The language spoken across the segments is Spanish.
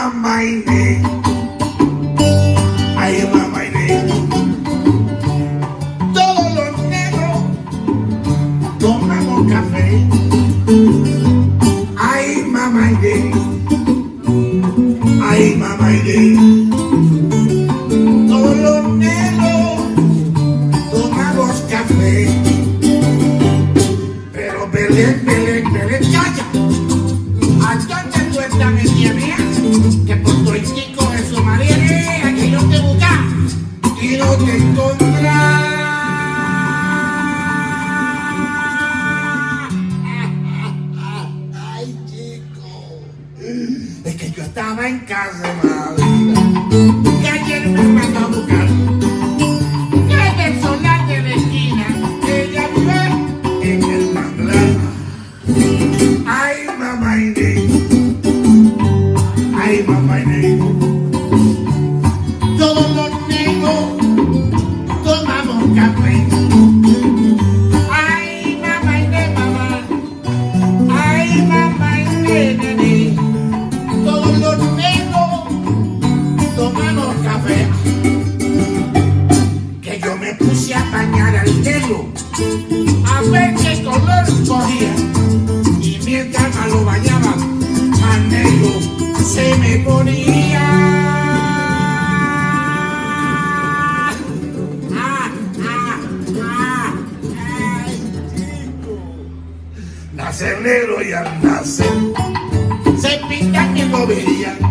Ay, mamá, ay, mamá, todos los negros tomamos café. Ay, mamá, ay, mamá, todos A ver qué color cogía. Y mientras más lo bañaba, más negro se me ponía. Nacer negro y al nacer se pintan en bobería.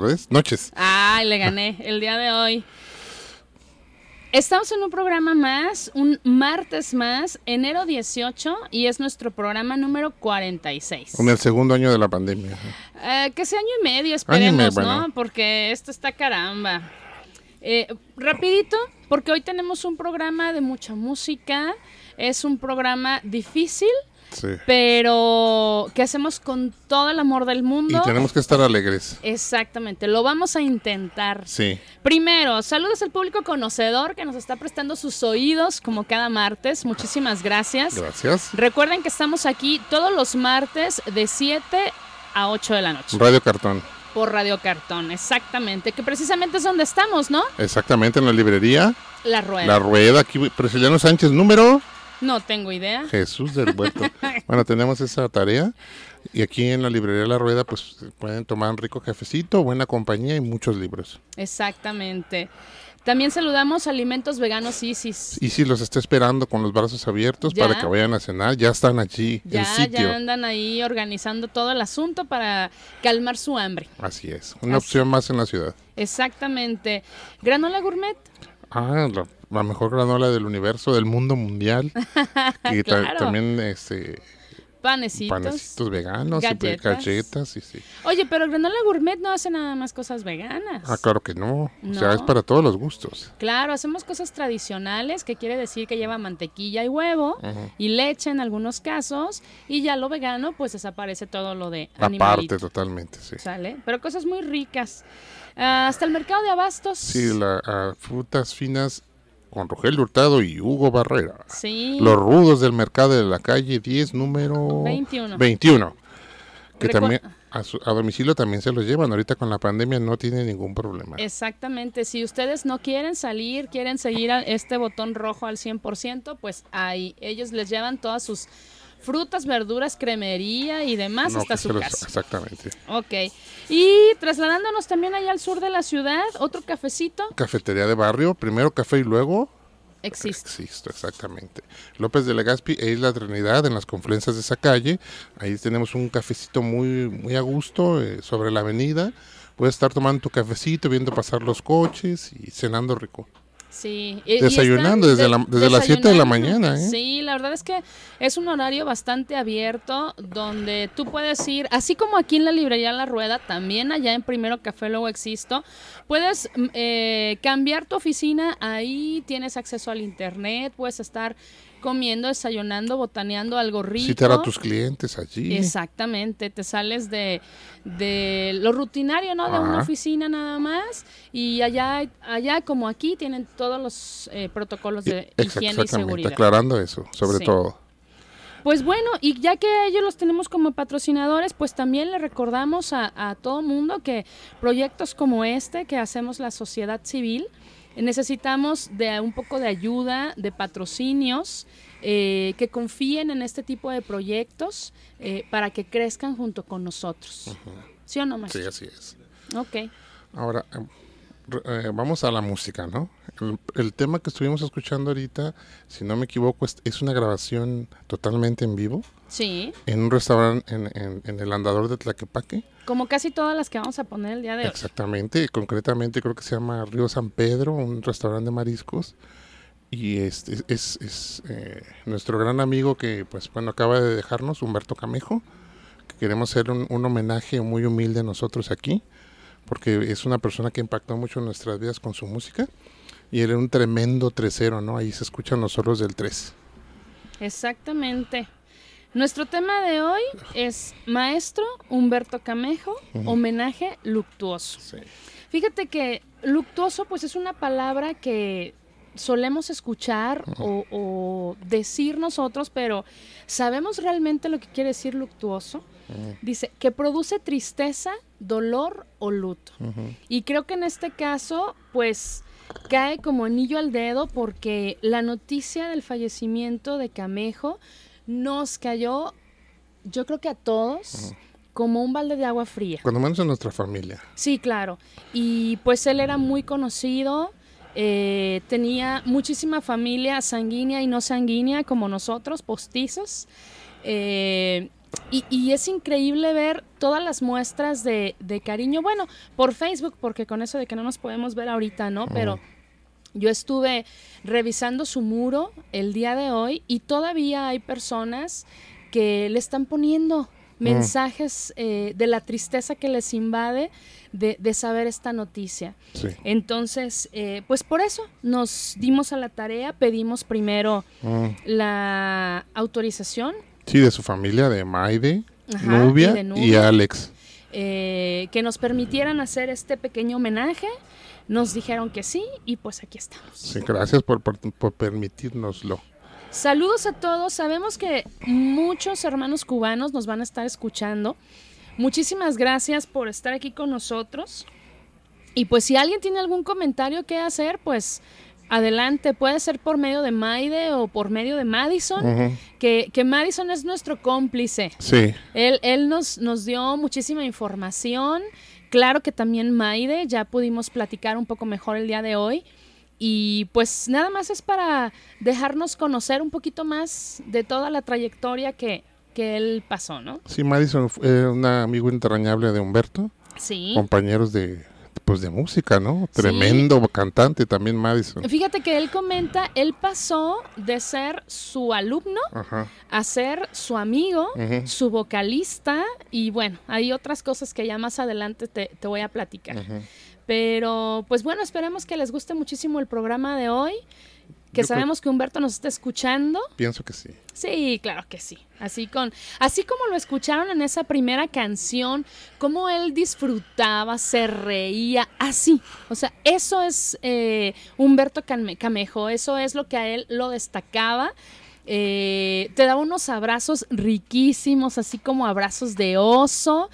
Tardes. Noches. Ay, le gané el día de hoy. Estamos en un programa más, un martes más, enero 18, y es nuestro programa número 46. En el segundo año de la pandemia. Eh, que sea año y medio, Año y esperemos, medio, ¿no? Porque esto está caramba. Eh, rapidito, porque hoy tenemos un programa de mucha música. Es un programa difícil, Sí. pero que hacemos con todo el amor del Y mundo. tenemos que estar alegres. Exactamente, lo vamos a intentar. Sí. Primero, saludos al público conocedor que nos está prestando sus oídos como cada martes. Muchísimas gracias. Gracias. Recuerden que estamos aquí todos los martes de 7 a 8 de la noche Radio Cartón. por Radio Cartón, exactamente, que precisamente es donde estamos, ¿no? Exactamente, en la librería. La rueda. La Rueda, aquí, Presiliano Sánchez, número No tengo idea. Jesús del Huerto. bueno, tenemos esa tarea. Y aquí en la librería La Rueda, pues pueden tomar un rico cafecito, buena compañía y muchos libros. Exactamente. También saludamos Alimentos Veganos Isis. Y si los está esperando con los brazos abiertos Ya. para que vayan a cenar, ya están allí, Ya, el sitio. ya andan ahí organizando todo el asunto para calmar su hambre. Así es, una Así. opción más en la ciudad. Exactamente. Granola Gourmet. Ah, la, la mejor granola del universo, del mundo mundial. y Claro. también este, Panecitos. panecitos veganos, y pe- galletas. galletas, sí, sí. Oye, pero Granola Gourmet no hace nada más cosas veganas. Ah, claro que no. O sea, No. es para todos los gustos. Claro, hacemos cosas tradicionales, que quiere decir que lleva mantequilla y huevo Ujú. y leche en algunos casos, y ya lo vegano, pues desaparece todo lo de Aparte, animalito. totalmente, sí. ¿Sale? Pero cosas muy ricas. Ah, hasta el mercado de abastos. Sí, la, ah, frutas finas con Rogelio Hurtado y Hugo Barrera. Sí. Los rudos del mercado de la calle 10, número 21. 21. Que también a, su- a domicilio también se los llevan. Ahorita con la pandemia no tiene ningún problema. Exactamente, si ustedes no quieren salir, quieren seguir a este botón rojo al 100%, pues ahí ellos les llevan todas sus frutas, verduras, cremería y demás No, hasta su los- casa. Exactamente. Ok, y trasladándonos también allá al sur de la ciudad, otro cafecito Cafetería de barrio, primero café y luego existe. Existo, exactamente. López de Legazpi e Isla Trinidad en las confluencias de esa calle. Ahí tenemos un cafecito muy, muy a gusto eh, sobre la avenida. Puedes estar tomando tu cafecito, viendo pasar los coches y cenando rico. Sí. y- y Desayunando están desde la- desde las siete de la mañana, ¿eh? Sí, la verdad es que es un horario bastante abierto donde tú puedes ir, así como aquí en la librería La Rueda, también allá en Primero Café luego existo, puedes mm, eh, cambiar tu oficina, ahí tienes acceso al internet, puedes estar comiendo, desayunando, botaneando algo rico. Citar a tus clientes allí. Exactamente, te sales de, de lo rutinario, ¿no? De una oficina nada más y allá, allá como aquí tienen todos los eh, protocolos de higiene y seguridad. aclarando eso, sobre Sí. todo. Pues bueno, y ya que ellos los tenemos como patrocinadores, pues también le recordamos a, a todo mundo que proyectos como este que hacemos la sociedad civil, necesitamos de un poco de ayuda, de patrocinios, eh, que confíen en este tipo de proyectos eh, para que crezcan junto con nosotros. ¿Sí o no, Sí, maestro? así es. Ok. Ahora, eh, vamos a la música, ¿no? El, el tema que estuvimos escuchando ahorita, si no me equivoco, es, es una grabación totalmente en vivo Sí, en un restaurante en, en- en el andador de Tlaquepaque. como casi todas las que vamos a poner el día de hoy. Exactamente, concretamente creo que se llama Río San Pedro, un restaurante de mariscos. Y este es, es, eh, nuestro gran amigo que, pues bueno, acaba de dejarnos, Humberto Camejo, que queremos hacer un, un homenaje muy humilde a nosotros aquí, porque es una persona que impactó mucho en nuestras vidas con su música. Y él era un tremendo tresero, ¿no? Ahí se escuchan los solos del tres. Exactamente. Nuestro tema de hoy es Maestro Humberto Camejo, homenaje luctuoso. Sí. Fíjate que luctuoso pues es una palabra que solemos escuchar o, o decir nosotros, pero ¿sabemos realmente lo que quiere decir luctuoso? Dice que produce tristeza, dolor o luto. Y creo que en este caso, pues cae como anillo al dedo porque la noticia del fallecimiento de Camejo nos cayó, yo creo que a todos, como un balde de agua fría. Cuando menos en nuestra familia. Sí, claro. Y pues él era muy conocido eh, tenía muchísima familia sanguínea y no sanguínea como nosotros, postizos. Eh, y, es increíble ver todas las muestras de, cariño, bueno, por Facebook, porque con eso de que no nos podemos ver ahorita, ¿no? Pero yo estuve revisando su muro el día de hoy y todavía hay personas que le están poniendo mensajes eh, de la tristeza que les invade de, saber esta noticia. Entonces, eh, pues por eso nos dimos a la tarea, pedimos primero mm. la autorización. Sí, de su familia, de Maide, Nubia, y, Alex. Eh, que nos permitieran hacer este pequeño homenaje. Nos dijeron que sí y pues aquí estamos. Sí, gracias por, por, por permitirnoslo. Saludos a todos. Sabemos que muchos hermanos cubanos nos van a estar escuchando. Muchísimas gracias por estar aquí con nosotros. Y pues si alguien tiene algún comentario que hacer, pues adelante, puede ser por medio de Maide o por medio de Madison, que, que, Madison es nuestro cómplice. Sí. Él, él nos, nos dio muchísima información. Claro que también Maide, ya pudimos platicar un poco mejor el día de hoy. Y pues nada más es para dejarnos conocer un poquito más de toda la trayectoria que, que él pasó, ¿no? Sí, Madison fue un amigo entrañable de Humberto. Sí. Compañeros de pues de música, ¿no? Tremendo cantante también Madison. Fíjate que él comenta, él pasó de ser su alumno a ser su amigo, su vocalista y bueno, hay otras cosas que ya más adelante te, te voy a platicar. Pero pues bueno, esperemos que les guste muchísimo el programa de hoy. Que sabemos que Humberto nos está escuchando. Pienso que sí. Sí, claro que sí. Así con, así como lo escucharon en esa primera canción, cómo él disfrutaba, se reía, así. O sea, eso es eh, Humberto Camejo, eso es lo que a él lo destacaba. Eh, te daba unos abrazos riquísimos, así como abrazos de oso.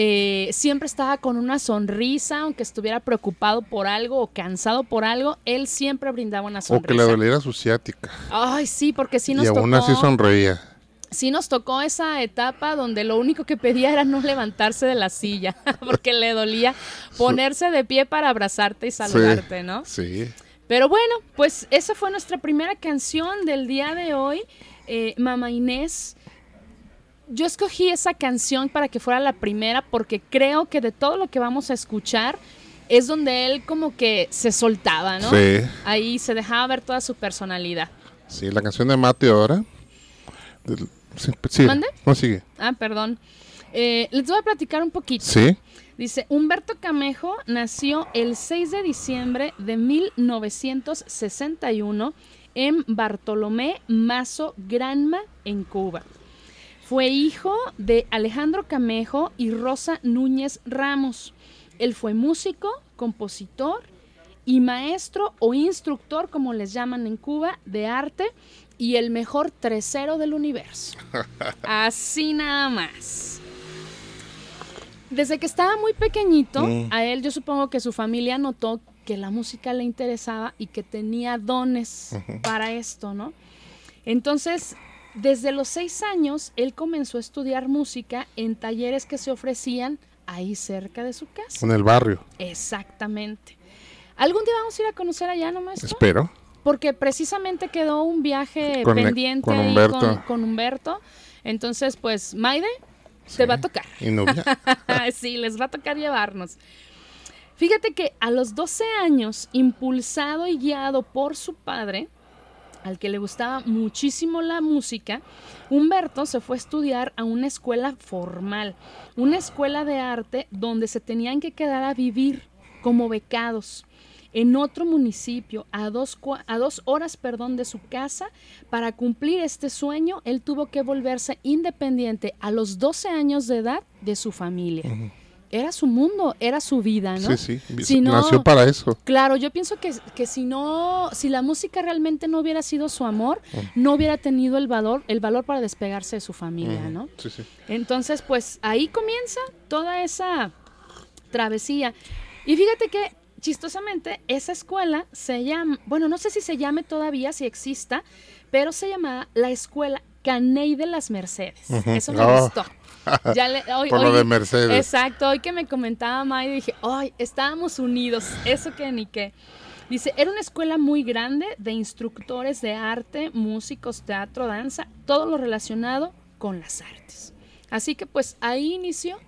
Eh, siempre estaba con una sonrisa, aunque estuviera preocupado por algo o cansado por algo, él siempre brindaba una sonrisa. O que le doliera su ciática. Ay, sí, porque sí nos y tocó. Y aún así sonreía. Sí nos tocó esa etapa donde lo único que pedía era no levantarse de la silla, porque le dolía ponerse de pie para abrazarte y saludarte, ¿no? Sí. Pero bueno, pues esa fue nuestra primera canción del día de hoy. Eh, Mama Inés yo escogí esa canción para que fuera la primera porque creo que de todo lo que vamos a escuchar es donde él como que se soltaba, ¿no? Sí. Ahí se dejaba ver toda su personalidad. Sí, la canción de Mate ahora. Sí, ¿Mande? No sigue. Ah, perdón. Eh, les voy a platicar un poquito. Sí. Dice, Humberto Camejo nació el 6 de diciembre de 1961 en Bartolomé Mazo Granma, en Cuba. Fue hijo de Alejandro Camejo y Rosa Núñez Ramos. Él fue músico, compositor y maestro o instructor, como les llaman en Cuba, de arte y el mejor tresero del universo. Así nada más. Desde que estaba muy pequeñito, mm. a él yo supongo que su familia notó que la música le interesaba y que tenía dones para esto, ¿no? Entonces, desde los seis años, él comenzó a estudiar música en talleres que se ofrecían ahí cerca de su casa. En el barrio. Exactamente. ¿Algún día vamos a ir a conocer allá, no maestro? Espero. Porque precisamente quedó un viaje pendiente con Humberto. con, Humberto. Entonces, pues, Maide, te va a tocar. Y Nubia. sí, les va a tocar llevarnos. Fíjate que a los 12 años, impulsado y guiado por su padre, al que le gustaba muchísimo la música, Humberto se fue a estudiar a una escuela formal, una escuela de arte donde se tenían que quedar a vivir como becados en otro municipio, a dos, a dos horas perdón, de su casa. Para cumplir este sueño, él tuvo que volverse independiente a los 12 años de edad de su familia era su mundo, era su vida, ¿no? Sí, sí, nació para eso. Claro, yo pienso que, que, si no, si la música realmente no hubiera sido su amor, no hubiera tenido el valor, el valor para despegarse de su familia, ¿no? Sí, sí. Entonces, pues ahí comienza toda esa travesía. Y fíjate que, chistosamente, esa escuela se llama, bueno, no sé si se llame todavía, si exista, pero se llamaba la Escuela Caney de las Mercedes. Eso me oh. gustó. Ya hoy, Por lo de Mercedes. Exacto, hoy que me comentaba May, dije, ay, estábamos unidos, eso que ni qué. Dice, era una escuela muy grande de instructores de arte, músicos, teatro, danza, todo lo relacionado con las artes. Así que pues ahí inició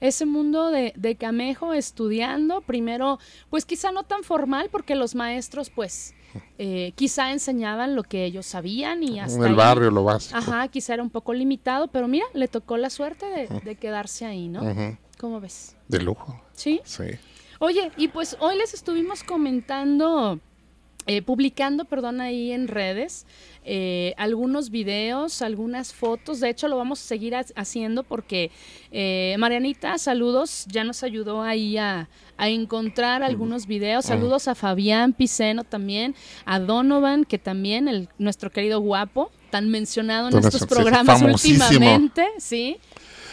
ese mundo de, de Camejo estudiando, primero, pues quizá no tan formal, porque los maestros, pues, eh, quizá enseñaban lo que ellos sabían y hasta En el ahí. barrio, lo básico. Ajá, quizá era un poco limitado, pero mira, le tocó la suerte de, de quedarse ahí, ¿no? Ujú. ¿Cómo ves? De lujo. Sí. Sí. Oye, y pues hoy les estuvimos comentando, eh, publicando, perdón, ahí en redes, eh, algunos videos, algunas fotos. De hecho, lo vamos a seguir ha- haciendo porque eh, Marianita, saludos, ya nos ayudó ahí a, a encontrar algunos videos. Saludos a Fabián Piceno también, a Donovan, que también, el, nuestro querido guapo, tan mencionado en estos programas famosísimo. últimamente, ¿sí?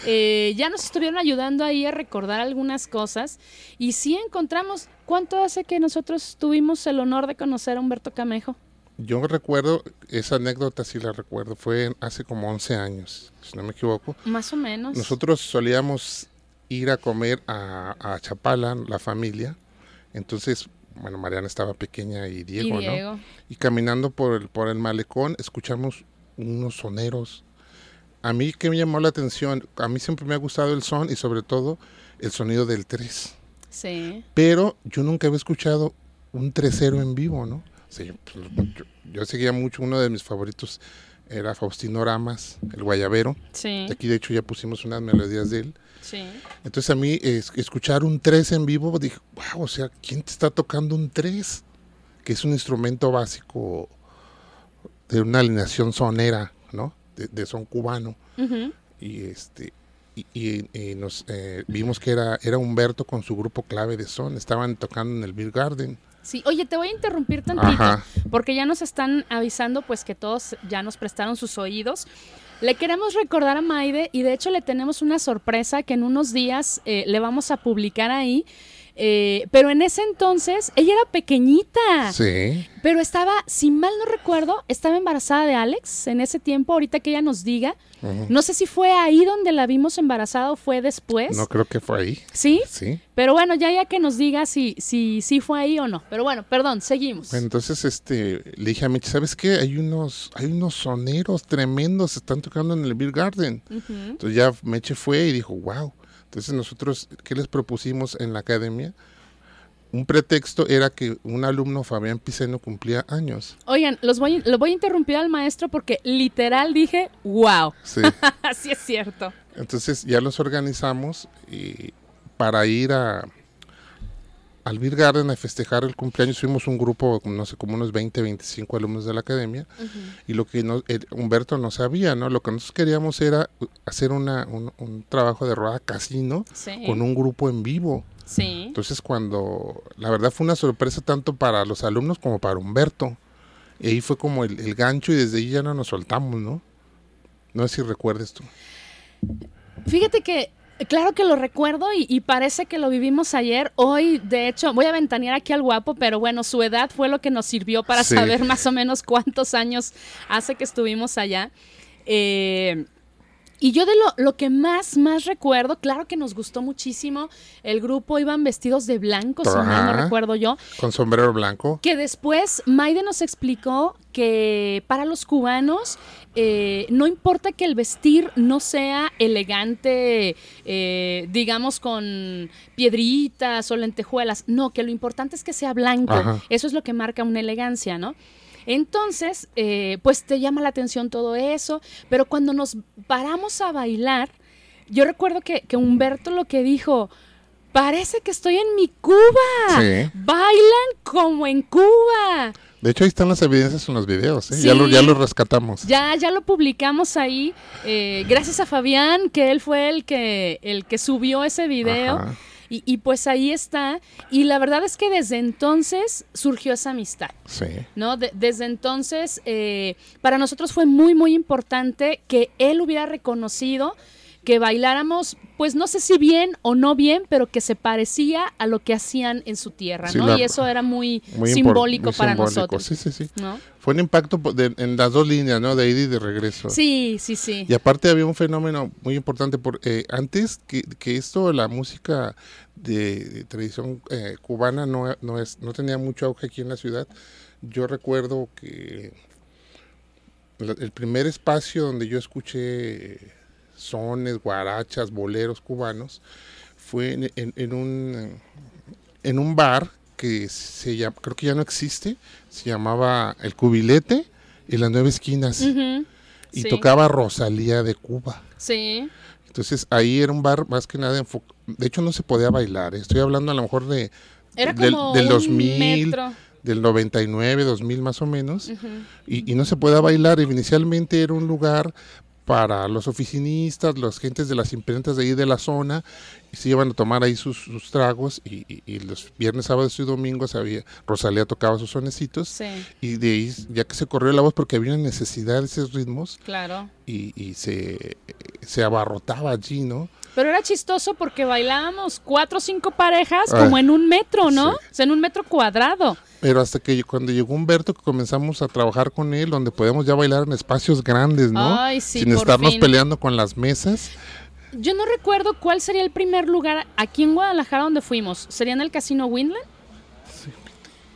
Eh, ya nos estuvieron ayudando ahí a recordar algunas cosas y sí encontramos cuánto hace que nosotros tuvimos el honor de conocer a Humberto Camejo. Yo recuerdo, esa anécdota sí la recuerdo, fue hace como 11 años, si no me equivoco. Más o menos. Nosotros solíamos ir a comer a, a Chapala, la familia. Entonces, bueno, Mariana estaba pequeña y Diego, y Diego. ¿no? Y caminando por el, por el malecón, escuchamos unos soneros. A mí que me llamó la atención, a mí siempre me ha gustado el son y sobre todo el sonido del tres. Sí. Pero yo nunca había escuchado un tresero en vivo, ¿no? Sí, pues, yo, yo seguía mucho, uno de mis favoritos era Faustino Ramas, el guayabero. Sí. Aquí de hecho ya pusimos unas melodías de él. Sí. Entonces a mí es- escuchar un tres en vivo, dije, wow, o sea, ¿quién te está tocando un tres? Que es un instrumento básico de una alineación sonera, ¿no? De, de son cubano. Y este y, y- y nos eh, vimos que era, era Humberto con su grupo clave de son. Estaban tocando en el Beer Garden. Sí. Oye, te voy a interrumpir tantito Ajá. porque ya nos están avisando pues que todos ya nos prestaron sus oídos. Le queremos recordar a Maide y de hecho le tenemos una sorpresa que en unos días eh, le vamos a publicar ahí. Eh, pero en ese entonces ella era pequeñita. Sí. Pero estaba, si mal no recuerdo, estaba embarazada de Alex en ese tiempo, ahorita que ella nos diga. No sé si fue ahí donde la vimos embarazada o fue después. No creo que fue ahí. ¿Sí? Sí. Pero bueno, ya ya que nos diga si, si, si fue ahí o no. Pero bueno, perdón, seguimos. Bueno, entonces este le dije a Mitch, ¿sabes qué? Hay unos, hay unos soneros tremendos, están tocando en el Beer Garden. Entonces ya Meche fue y dijo, wow. Entonces nosotros, ¿qué les propusimos en la academia? Un pretexto era que un alumno, Fabián Piceno, cumplía años. Oigan, los voy, lo voy a interrumpir al maestro porque literal dije, wow. Sí. Así es cierto. Entonces ya los organizamos y para ir a al Beer Garden a festejar el cumpleaños. Fuimos un grupo, no sé, como unos 20, 25 alumnos de la academia. Y lo que el- Humberto no sabía, ¿no? Lo que nosotros queríamos era hacer una, un, un trabajo de rueda casino Sí. con un grupo en vivo. Sí. Entonces cuando, la verdad fue una sorpresa tanto para los alumnos como para Humberto. Y ahí fue como el, el gancho y desde ahí ya no nos soltamos, ¿no? No sé si recuerdes tú. Fíjate que, claro que lo recuerdo y, y parece que lo vivimos ayer. Hoy, de hecho, voy a ventanear aquí al guapo, pero bueno, su edad fue lo que nos sirvió para Sí. saber más o menos cuántos años hace que estuvimos allá. Eh, y yo de lo, lo que más, más recuerdo, claro que nos gustó muchísimo, el grupo iban vestidos de blanco, si mal no recuerdo yo, Con sombrero blanco. que después Maide nos explicó que para los cubanos eh, no importa que el vestir no sea elegante, eh, digamos con piedritas o lentejuelas, no, que lo importante es que sea blanco. Ajá. Eso es lo que marca una elegancia, ¿no? Entonces, eh, pues te llama la atención todo eso, pero cuando nos paramos a bailar, yo recuerdo que, que Humberto lo que dijo, parece que estoy en mi Cuba. Sí. Bailan como en Cuba. De hecho, ahí están las evidencias en los videos, ¿eh? Sí. Ya, lo, ya lo rescatamos. Ya, ya lo publicamos ahí. eh, gracias a Fabián, que él fue el que, el que subió ese video. Ajá. Y, y pues ahí está. Y la verdad es que desde entonces surgió esa amistad. Sí. ¿no? De- desde entonces, eh, para nosotros fue muy, muy importante que él hubiera reconocido que bailáramos, pues no sé si bien o no bien, pero que se parecía a lo que hacían en su tierra, Sí, ¿no? la- y eso era muy, Muy simbólico muy para simbólico. nosotros. Sí, sí, sí. ¿no? Fue un impacto de- en las dos líneas, ¿no? De ida y de regreso. Sí, sí, sí. Y aparte había un fenómeno muy importante, porque antes que, que esto, la música de, de tradición eh, cubana no, no, es, no tenía mucho auge aquí en la ciudad, yo recuerdo que el primer espacio donde yo escuché sones, guarachas, boleros cubanos, fue en, en- en un, en un bar que se llama, creo que ya no existe, se llamaba El Cubilete y las Nueve Esquinas y sí, tocaba Rosalía de Cuba. Sí, Entonces ahí era un bar más que nada De hecho no se podía bailar. Estoy hablando a lo mejor de era del, como del un 2000, metro. del 99, 2000 más o menos. Y, y no se podía bailar. Inicialmente era un lugar para los oficinistas, las gentes de las imprentas de ahí de la zona, y se iban a tomar ahí sus, sus tragos, y, y- y los viernes, sábados y domingos había, Rosalía tocaba sus sonecitos, Sí, y de ahí, ya que se corrió la voz porque había una necesidad de esos ritmos, claro. y, y se, se abarrotaba allí, ¿no? Pero era chistoso porque bailábamos cuatro o cinco parejas Ah, como en un metro, ¿no? sí. O sea, en un metro cuadrado. Pero hasta que cuando llegó Humberto, que comenzamos a trabajar con él, donde podemos ya bailar en espacios grandes, ¿no? Ay, sí, Sin por estarnos fin. peleando con las mesas. Yo no recuerdo cuál sería el primer lugar aquí en Guadalajara donde fuimos. ¿Sería en el Casino Windland?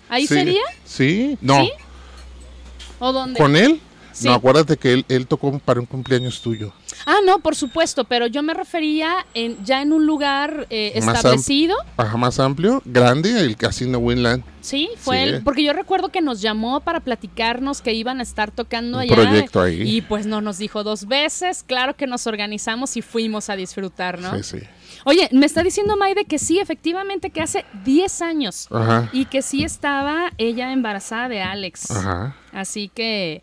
¿Ahí Sí, sería? Sí, no. ¿Sí? ¿O dónde? ¿Con él? No, acuérdate que él, él tocó para un cumpleaños tuyo. Ah, no, por supuesto, pero yo me refería en, ya en un lugar eh, Más establecido. Ajá, más amplio, grande, el Casino Winland. Sí, fue Sí. él. Porque yo recuerdo que nos llamó para platicarnos que iban a estar tocando Un allá. proyecto ahí. Y pues no nos dijo dos veces. Claro que nos organizamos y fuimos a disfrutar, ¿no? Sí, sí. Oye, me está diciendo Maide que sí, efectivamente, que hace 10 años. Ajá. Y que sí estaba ella embarazada de Alex. Ajá. Así que,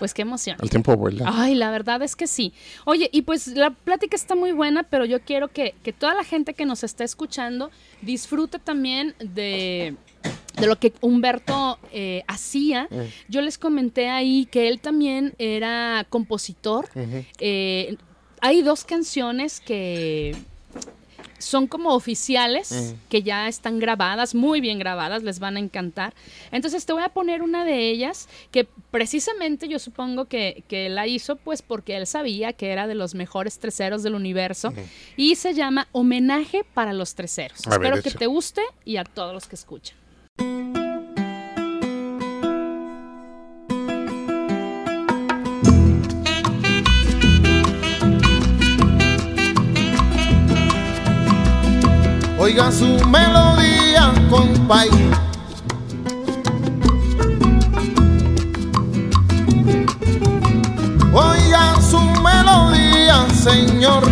pues qué emoción. El tiempo vuela. Ay, la verdad es que sí. Oye, y pues la plática está muy buena, pero yo quiero que, que toda la gente que nos está escuchando disfrute también de, de lo que Humberto eh, hacía. Mm. Yo les comenté ahí que él también era compositor. Eh, hay dos canciones que son como oficiales, que ya están grabadas, muy bien grabadas, les van a encantar. Entonces te voy a poner una de ellas que precisamente yo supongo que, que la hizo pues porque él sabía que era de los mejores treseros del universo y se llama Homenaje para los treseros. A ver, Espero que te guste y a todos los que escuchan. Oiga su melodía, compay. Oiga su melodía, señor.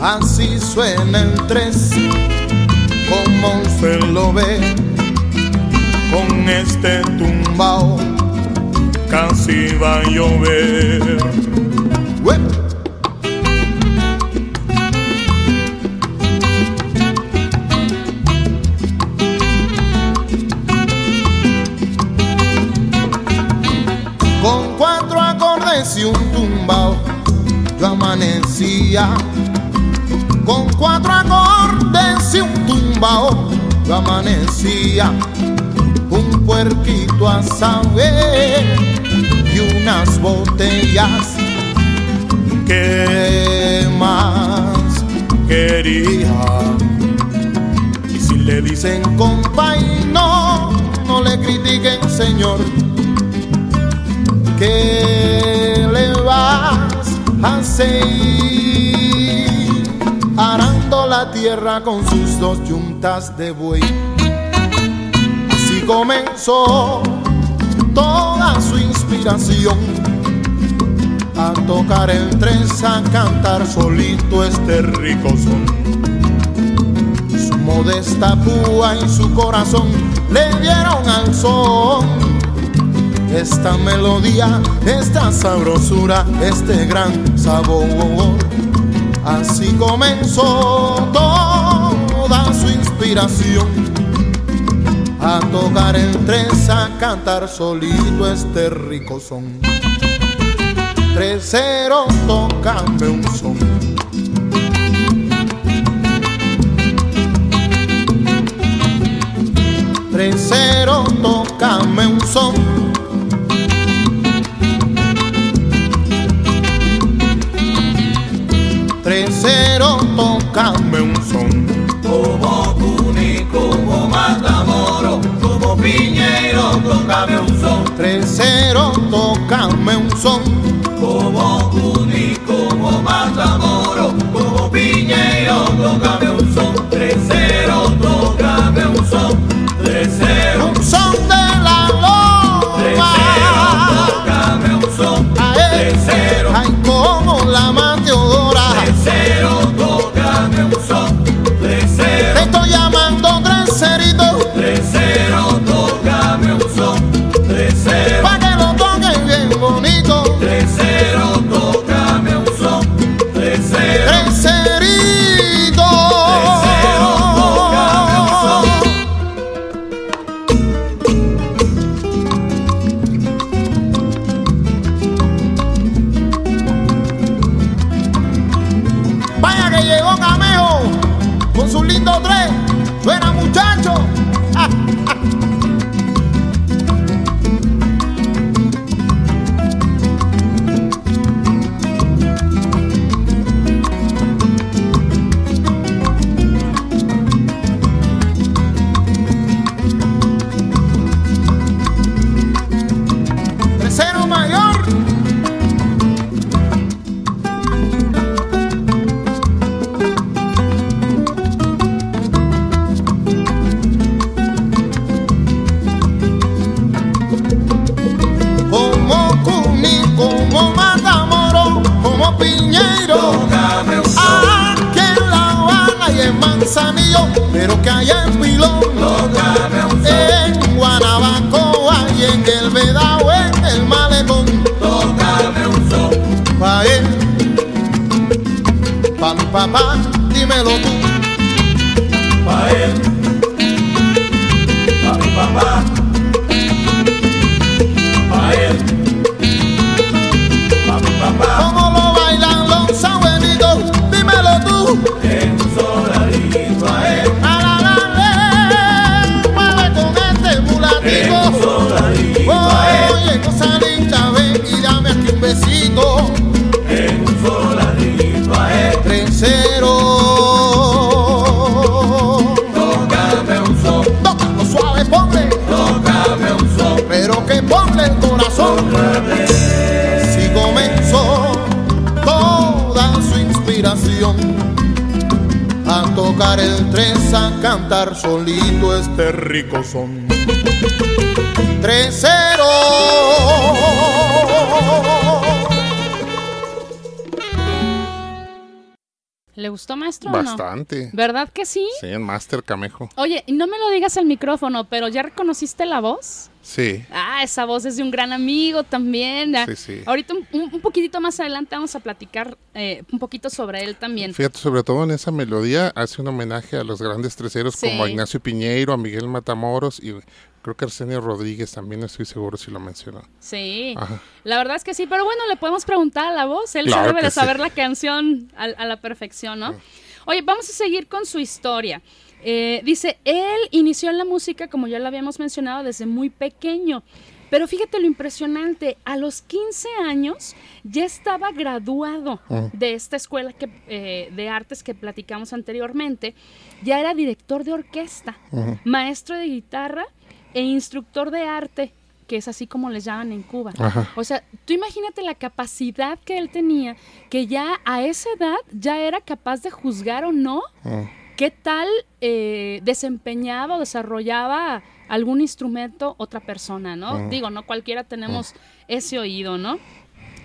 Así suena el tres, como usted lo ve, con este tumbao casi va a llover. Con cuatro acordes y un tumbao, yo amanecía. Un puerquito a saber y unas botellas ¿Qué más quería? Y si le dicen compay, no, le critiquen, señor. ¿Qué le vas hacer? Arando la tierra con sus dos yuntas de buey. Así comenzó toda su inspiración a tocar el tres, a cantar solito este rico son. Su modesta púa y su corazón le dieron al son. Esta melodía, esta sabrosura, este gran sabor. Así comenzó toda su inspiración. a tocar el tres, a cantar solito este rico son. Tres cero, tócame un son. Tres cero, tócame un son. Tres cero, tócame un son. Como Cuni, como Matamoro, como Piñero, tócame un son. Tres cero, tócame un son. Como cantar solito este rico son. Tresero. ¿Le gustó, maestro? no? Bastante. ¿Verdad que sí? Sí, en Master Camejo. Oye, no me lo digas al micrófono, pero ¿ya reconociste la voz? Sí. Ah, esa voz es de un gran amigo también. Sí, sí. Ahorita un, un- un poquitito más adelante vamos a platicar eh, un poquito sobre él también. Fíjate, sobre todo en esa melodía hace un homenaje a los grandes treseros Sí. como a Ignacio Piñeiro, a Miguel Matamoros y creo que Arsenio Rodríguez también, no estoy seguro si lo mencionó. Sí, Ajá. la verdad es que sí, pero bueno, le podemos preguntar a la voz. Él Claro debe de sí. saber la canción a, a la perfección, ¿no? Oye, vamos a seguir con su historia. Eh, dice, él inició en la música, como ya lo habíamos mencionado, desde muy pequeño. Pero fíjate lo impresionante, a los 15 años ya estaba graduado de esta escuela que, eh, de artes que platicamos anteriormente, ya era director de orquesta, maestro de guitarra e instructor de arte, que es así como les llaman en Cuba. Ajá. O sea, tú imagínate la capacidad que él tenía, que ya a esa edad ya era capaz de juzgar o no Mm. qué tal eh, desempeñaba o desarrollaba algún instrumento otra persona, ¿no? Mm. Digo, no cualquiera tenemos ese oído, ¿no?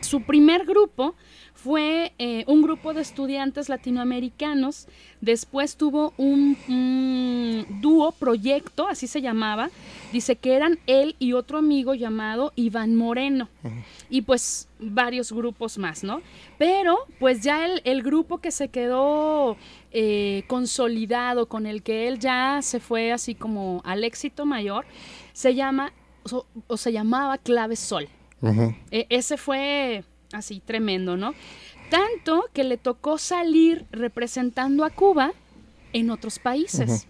Su primer grupo fue eh, un grupo de estudiantes latinoamericanos. Después tuvo un, un dúo proyecto, así se llamaba. Dice que eran él y otro amigo llamado Iván Moreno. Y pues varios grupos más, ¿no? Pero pues ya el, el grupo que se quedó eh, consolidado, con el que él ya se fue así como al éxito mayor, se llama o, o se llamaba Clave Sol. E- ese fue así tremendo, ¿no? Tanto que le tocó salir representando a Cuba en otros países.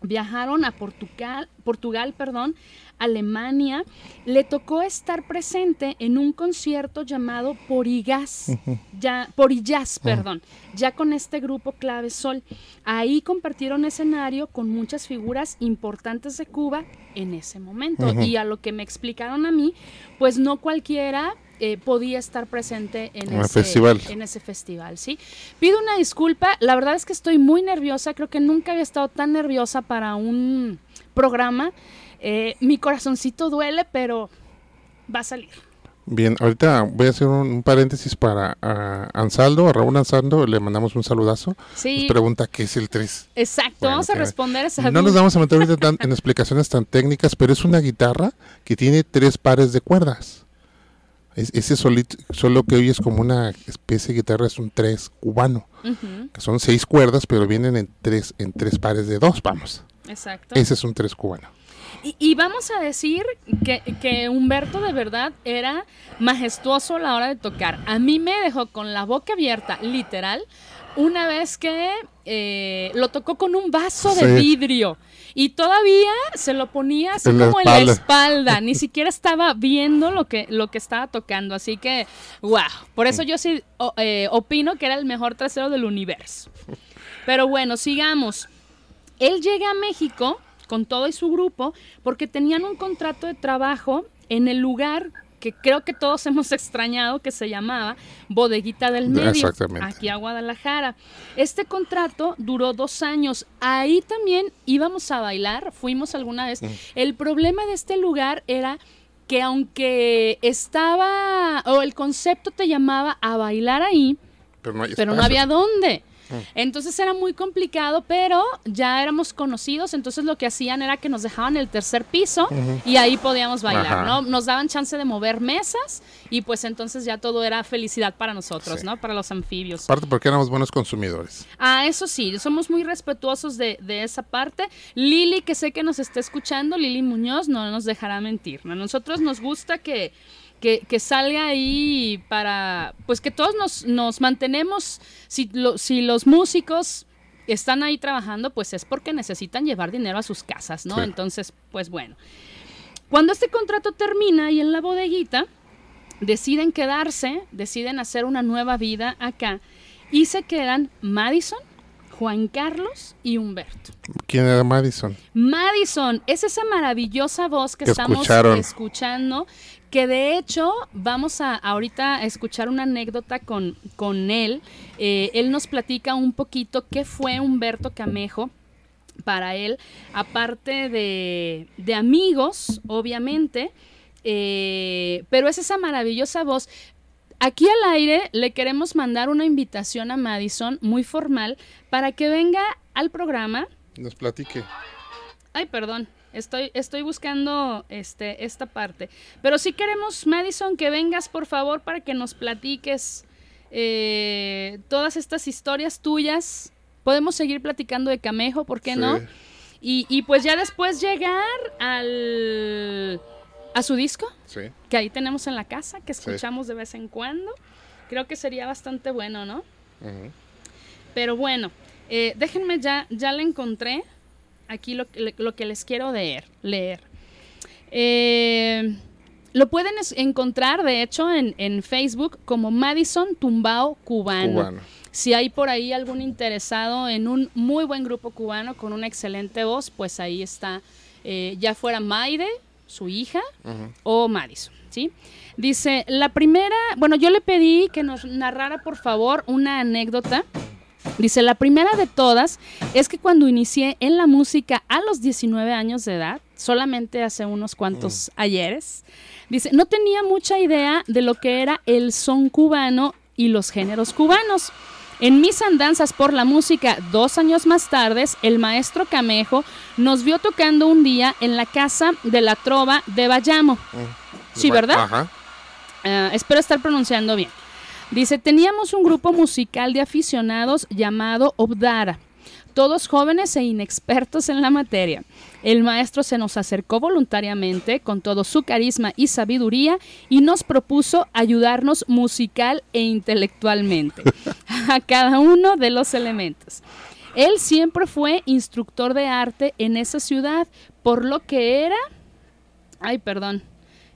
Viajaron a Portugal, Portugal, perdón, Alemania. Le tocó estar presente en un concierto llamado Porigás, ya, Porillás, perdón, ya con este grupo Clave Sol. Ahí compartieron escenario con muchas figuras importantes de Cuba en ese momento. Y a lo que me explicaron a mí, pues no cualquiera eh, podía estar presente en, ese festival. en ese festival, ¿sí? Pido una disculpa, la verdad es que estoy muy nerviosa, creo que nunca había estado tan nerviosa para un programa. Eh, mi corazoncito duele, pero va a salir. Bien, ahorita voy a hacer un, un paréntesis para Ansaldo, a Raúl Ansaldo, le mandamos un saludazo. Sí, Nos pregunta qué es el 3. exacto, Bueno, vamos a responder esa No nos vamos a meter ahorita tan- en explicaciones tan técnicas, pero es una guitarra que tiene tres pares de cuerdas. Es- ese solito, solo que hoy es como una especie de guitarra, es un 3 cubano, que son seis cuerdas, pero vienen en tres, en tres pares de dos, vamos. exacto. Ese es un 3 cubano. Y, y vamos a decir que, que Humberto de verdad era majestuoso a la hora de tocar. A mí me dejó con la boca abierta, literal, una vez que eh, lo tocó con un vaso de vidrio. Y todavía se lo ponía así En la como en la espalda. espalda. Ni siquiera estaba viendo lo que, lo que estaba tocando. Así que, wow. Por eso yo sí o- eh, opino que era el mejor trasero del universo. Pero bueno, sigamos. Él llega a México con todo y su grupo porque tenían un contrato de trabajo en el lugar que creo que todos hemos extrañado que se llamaba Bodeguita del Medio, aquí a Guadalajara. Este contrato duró dos años. Ahí también íbamos a bailar, fuimos alguna vez. El problema de este lugar era que aunque estaba, o el concepto te llamaba a bailar ahí, Pero no, pero había dónde. Entonces era muy complicado, pero ya éramos conocidos, entonces lo que hacían era que nos dejaban el tercer piso y ahí podíamos bailar, Ajá. ¿no? Nos daban chance de mover mesas y pues entonces ya todo era felicidad para nosotros, Sí. ¿no? Para los anfibios. Aparte porque éramos buenos consumidores. Ah, eso sí, somos muy respetuosos de, de esa parte. Lili, que sé que nos está escuchando, Lili Muñoz, no nos dejará mentir. ¿no? A nosotros nos gusta que, que, que salga ahí para, pues que todos nos, nos mantenemos, si, lo- si los músicos están ahí trabajando, pues es porque necesitan llevar dinero a sus casas, ¿no? Sí. Entonces, pues bueno. Cuando este contrato termina y en la bodeguita, deciden quedarse, deciden hacer una nueva vida acá y se quedan Madison, Juan Carlos y Humberto. ¿Quién era Madison? Madison es esa maravillosa voz que, Que estamos escucharon. escuchando, que de hecho vamos a ahorita a escuchar una anécdota con, con él. Eh, él nos platica un poquito qué fue Humberto Camejo para él, aparte de, de amigos, obviamente, eh, pero es esa maravillosa voz. Aquí al aire le queremos mandar una invitación a Madison muy formal para que venga al programa Nos platique. Ay, perdón. Estoy, estoy buscando este, esta parte. Pero sí queremos, Madison, que vengas, por favor, para que nos platiques eh, todas estas historias tuyas. Podemos seguir platicando de Camejo, ¿por qué Sí. no? Y, y pues ya después llegar al a su disco, Sí. que ahí tenemos en la casa, que Sí. escuchamos de vez en cuando. Creo que sería bastante bueno, ¿no? Pero bueno, eh, déjenme ya, ya le encontré aquí lo, que- lo que les quiero leer. leer. Eh, lo pueden encontrar, de hecho, en, en Facebook como Madison Tumbao Cubano. Cubano. Si hay por ahí algún interesado en un muy buen grupo cubano con una excelente voz, pues ahí está, eh, ya fuera Maide, su hija, o Madison, ¿sí? Dice, la primera, bueno, yo le pedí que nos narrara por favor una anécdota Dice, la primera de todas es que cuando inicié en la música a los 19 años de edad, solamente hace unos cuantos ayeres, dice, no tenía mucha idea de lo que era el son cubano y los géneros cubanos. En mis andanzas por la música dos años más tarde, el maestro Camejo nos vio tocando un día en la casa de la trova de Bayamo. Sí, ¿verdad? Ajá. Ah, espero estar pronunciando bien. Dice, teníamos un grupo musical de aficionados llamado Obdara, todos jóvenes e inexpertos en la materia. El maestro se nos acercó voluntariamente con todo su carisma y sabiduría y nos propuso ayudarnos musical e intelectualmente a cada uno de los elementos. Él siempre fue instructor de arte en esa ciudad, por lo que era... Ay, perdón.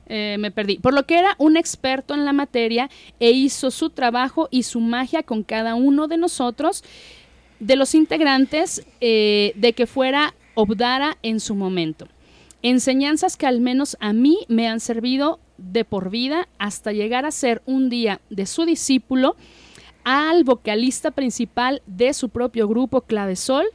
Eh, me perdí. Por lo que era un experto en la materia e hizo su trabajo y su magia con cada uno de nosotros, de los integrantes, eh, de que fuera Obdara en su momento. Enseñanzas que al menos a mí me han servido de por vida hasta llegar a ser un día de su discípulo al vocalista principal de su propio grupo Clavesol,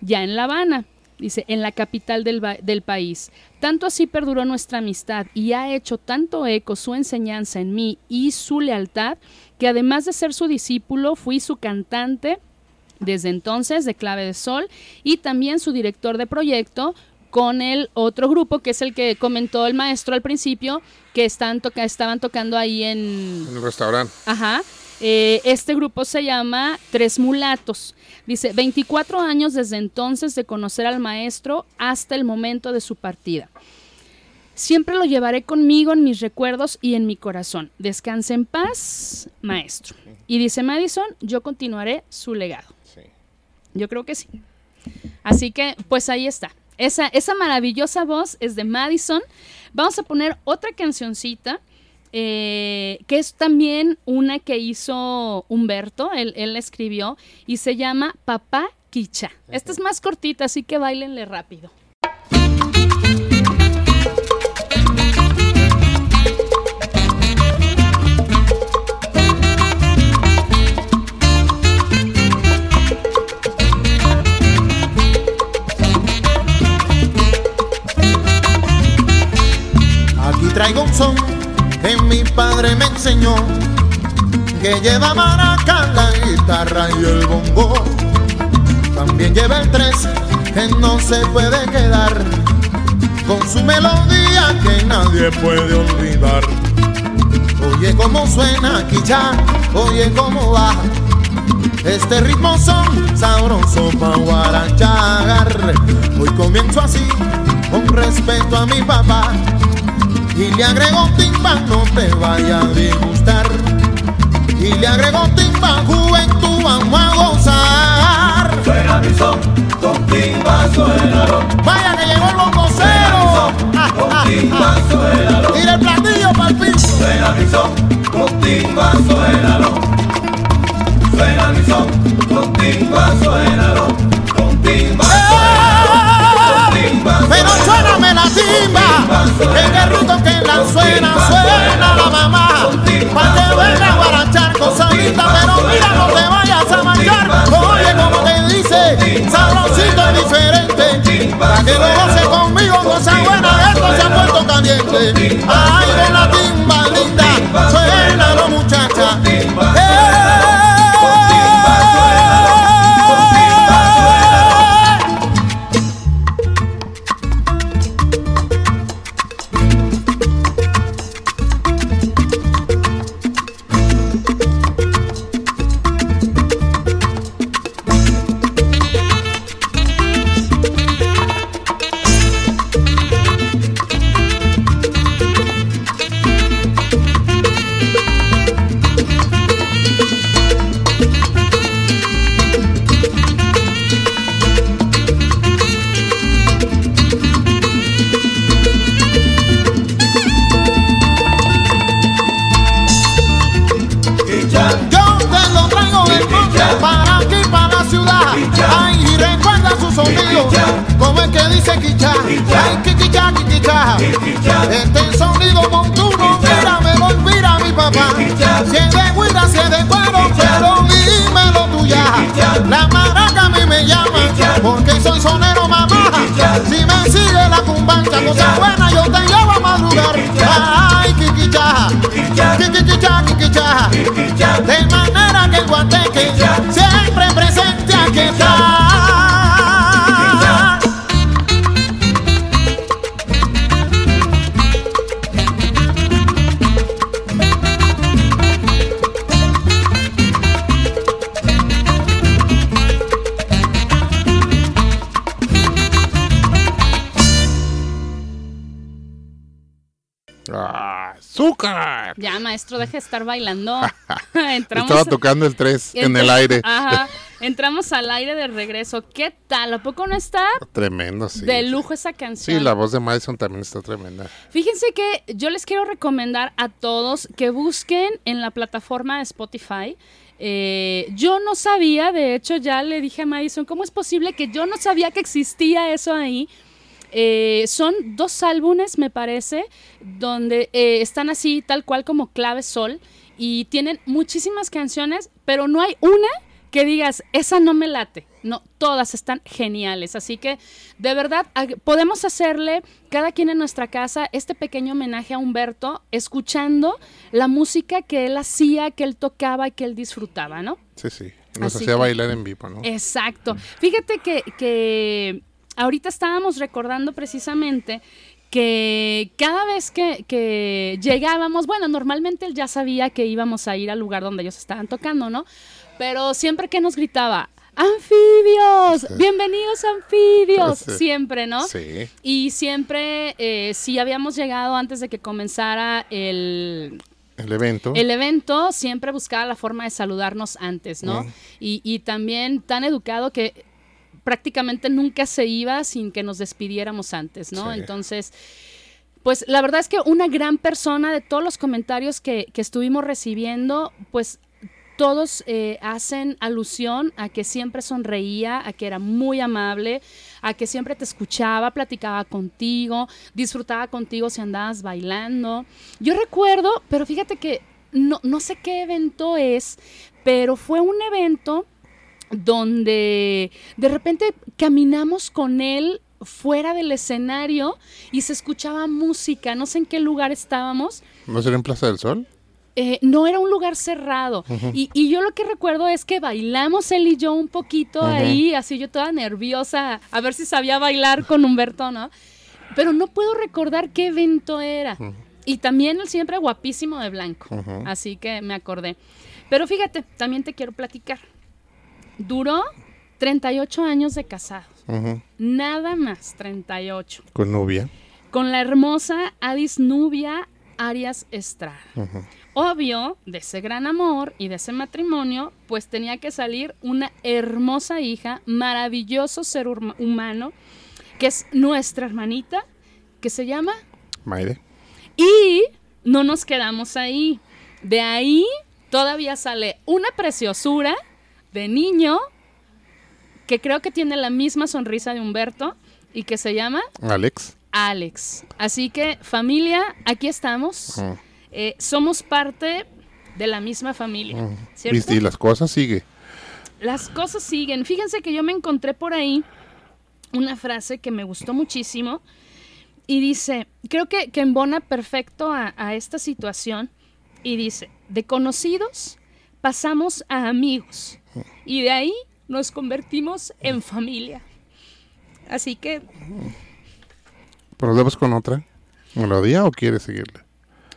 ya en La Habana dice, en la capital del, del país. Tanto así perduró nuestra amistad y ha hecho tanto eco su enseñanza en mí y su lealtad, que además de ser su discípulo, fui su cantante desde entonces de Clave de Sol y también su director de proyecto con el otro grupo que es el que comentó el maestro al principio que están toca estaban tocando ahí en En el restaurante. Ajá. Eh, este grupo se llama Tres Mulatos. Dice, 24 años desde entonces de conocer al maestro hasta el momento de su partida. Siempre lo llevaré conmigo en mis recuerdos y en mi corazón. Descanse en paz, maestro. Y dice Madison, yo continuaré su legado. Sí. Yo creo que sí. Así que, pues ahí está. Esa, esa maravillosa voz es de Madison. Vamos a poner otra cancioncita, eh, que es también una que hizo Humberto, él, él la escribió, y se llama Papá Quicha. Esta es más cortita, así que bailenle rápido. Aquí traigo un son que mi padre me enseñó, que lleva maraca, la guitarra y el bongo. También lleva el tres, que no se puede quedar, con su melodía que nadie puede olvidar. Oye cómo suena aquí ya, oye cómo va. Este ritmo son sabroso pa' guarachar. Hoy comienzo así, con respeto a mi papá. Y le agrego timba, no te vaya a disgustar. Y le agrego timba, juventud, vamos a gozar. Suena mi son, con timba suénalo. Vaya que llegó el bongocero. Con timba suénalo. Tira el platillo pa'l piso. Suena mi son, con timba suénalo. Suena mi son, con timba suénalo. El ruto que la suena, suena la mamá. Pa' que venga a guarachar cosadita, pero mira no te vayas a manchar. Oye como te dice, sabrosito y diferente. Que lo goce conmigo, cosa buena, esto se ha puesto caliente. soy sonero, mamá. Si me sigue la cumbancha, cosa buena, yo te llevo a madrugar. Ay, kikichaja, kikichaja, kikichaja. Maestro, deje de estar bailando. entramos, Estaba tocando el 3 en el aire. Ajá, entramos al aire de regreso. ¿Qué tal? ¿A poco no está Tremendo, sí. de lujo esa canción? Sí, la voz de Madison también está tremenda. Fíjense que yo les quiero recomendar a todos que busquen en la plataforma de Spotify. Eh, yo no sabía, de hecho ya le dije a Madison, ¿cómo es posible que yo no sabía que existía eso ahí? Eh, son dos álbumes, me parece, donde eh, están así, tal cual como clave sol, y tienen muchísimas canciones, pero no hay una que digas, esa no me late. No, todas están geniales. Así que, de verdad, podemos hacerle, cada quien en nuestra casa, este pequeño homenaje a Humberto, escuchando la música que él hacía, que él tocaba y que él disfrutaba, ¿no? Sí, sí. Nos Así hacía que- bailar en vivo, ¿no? Exacto. Fíjate que, que ahorita estábamos recordando precisamente que cada vez que, que llegábamos, bueno, normalmente él ya sabía que íbamos a ir al lugar donde ellos estaban tocando, ¿no? Pero siempre que nos gritaba, anfibios, bienvenidos anfibios, Sí. siempre, ¿no? Sí. Y siempre, eh, si habíamos llegado antes de que comenzara el, El evento. el evento siempre buscaba la forma de saludarnos antes, ¿no? Mm. Y, y también tan educado que prácticamente nunca se iba sin que nos despidiéramos antes, ¿no? Sí. Entonces, pues la verdad es que una gran persona de todos los comentarios que, que estuvimos recibiendo, pues todos eh, hacen alusión a que siempre sonreía, a que era muy amable, a que siempre te escuchaba, platicaba contigo, disfrutaba contigo si andabas bailando. Yo recuerdo, pero fíjate que no, no sé qué evento es, pero fue un evento donde de repente caminamos con él fuera del escenario y se escuchaba música, no sé en qué lugar estábamos, ¿No será en Plaza del Sol? eh, no era un lugar cerrado. y, y yo lo que recuerdo es que bailamos él y yo un poquito ahí, así yo toda nerviosa, a ver si sabía bailar con Humberto, ¿no? Pero no puedo recordar qué evento era. Y también él siempre guapísimo de blanco. Así que me acordé. Pero fíjate, también te quiero platicar. Duró 38 años de casado. Ujú. Nada más, 38. Con Nubia. Con la hermosa Adis Nubia Arias Estrada. Obvio, de ese gran amor y de ese matrimonio, pues tenía que salir una hermosa hija, maravilloso ser huma- humano, que es nuestra hermanita, que se llama... Maide. Y no nos quedamos ahí. De ahí todavía sale una preciosura de niño que creo que tiene la misma sonrisa de Humberto y que se llama Alex. Alex. Así que familia, aquí estamos. Ujú. Eh, somos parte de la misma familia. Ujú. ¿cierto? Y las cosas sigue. Las cosas siguen. Fíjense que yo me encontré por ahí una frase que me gustó muchísimo y dice, creo que, que embona perfecto a, a esta situación y dice, de conocidos pasamos a amigos y de ahí nos convertimos en familia. Así que ¿Procedemos con otra melodía o quieres seguirle?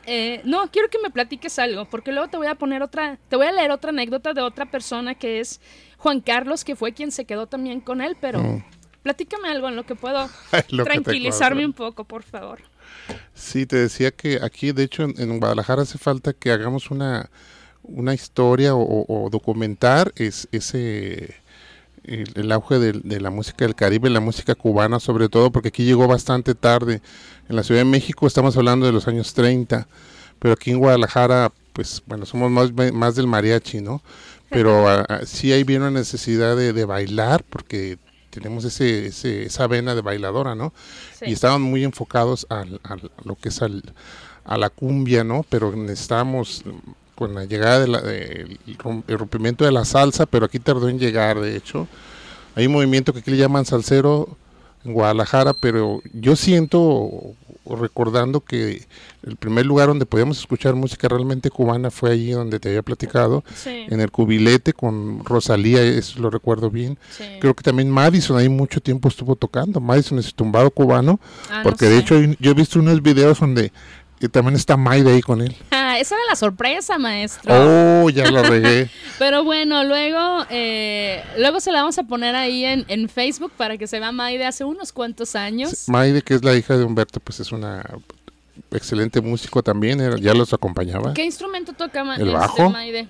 Eh, no, quiero que me platiques algo, porque luego te voy a poner otra, te voy a leer otra anécdota de otra persona que es Juan Carlos, que fue quien se quedó también con él, pero Mm. platícame algo en lo que puedo Lo tranquilizarme un poco, por favor. Sí, te decía que aquí, de hecho, en, en Guadalajara hace falta que hagamos una, una historia o, documentar es, ese el, el auge de, la música del Caribe, la música cubana sobre todo, porque aquí llegó bastante tarde. En la Ciudad de México estamos hablando de los años 30, pero aquí en Guadalajara, pues bueno, somos más, más del mariachi, ¿no? Pero ah, ah, sí ahí viene una necesidad de, de bailar, porque tenemos ese, ese, esa vena de bailadora, ¿no? Sí. y estaban muy enfocados al, al- a lo que es al, a la cumbia, ¿no? Pero necesitábamos mm, con la llegada del el rompimiento de la salsa, pero aquí tardó en llegar, de hecho. Hay un movimiento que aquí le llaman salsero, en Guadalajara, pero yo siento recordando que el primer lugar donde podíamos escuchar música realmente cubana fue allí donde te había platicado, Sí. en el cubilete con Rosalía, eso lo recuerdo bien. Sí. Creo que también Madison ahí mucho tiempo estuvo tocando, Madison es tumbado cubano, Ah, no porque de sé. hecho hay- yo he visto unos videos donde eh, también está Maide ahí con él. Ah, esa era la sorpresa, maestro. Oh, ya lo regué. Pero bueno, luego, eh, luego se la vamos a poner ahí en, en Facebook para que se vea Maide hace unos cuantos años. Maide, que es la hija de Humberto, pues es una excelente músico también, era- ya los acompañaba. ¿Qué instrumento toca Ma- El este, bajo. Maide?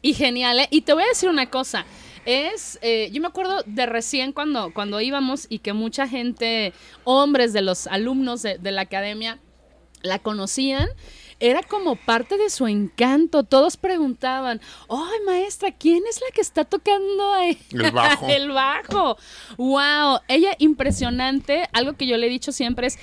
Y genial, ¿eh? Y te voy a decir una cosa. Es, eh, yo me acuerdo de recién cuando, cuando íbamos y que mucha gente, hombres de los alumnos de, de la academia, la conocían. Era como parte de su encanto. Todos preguntaban, ¡ay, maestra, quién es la que está tocando ahí? El bajo. el bajo. ¡Wow! Ella impresionante. Algo que yo le he dicho siempre es,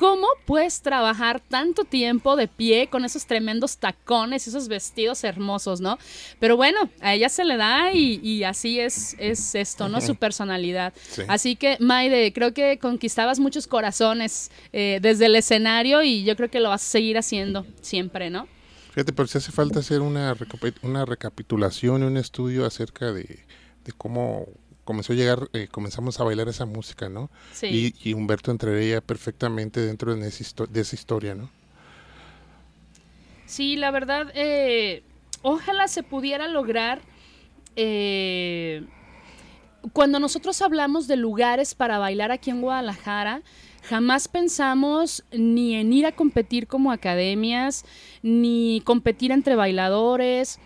¿Cómo puedes trabajar tanto tiempo de pie con esos tremendos tacones y esos vestidos hermosos, no? Pero bueno, a ella se le da y, y así es, es esto, ¿no? Su personalidad. Sí. Así que, Maide, creo que conquistabas muchos corazones eh, desde el escenario y yo creo que lo vas a seguir haciendo siempre, ¿no? Fíjate, pero si hace falta hacer una, recapi- una recapitulación y un estudio acerca de, de cómo comenzó a llegar, eh, comenzamos a bailar esa música, ¿no? Sí. Y, y Humberto entraría perfectamente dentro de esa, de esa historia, ¿no? Sí, la verdad, eh, ojalá se pudiera lograr. eh, cuando nosotros hablamos de lugares para bailar aquí en Guadalajara, jamás pensamos ni en ir a competir como academias, ni competir entre bailadores,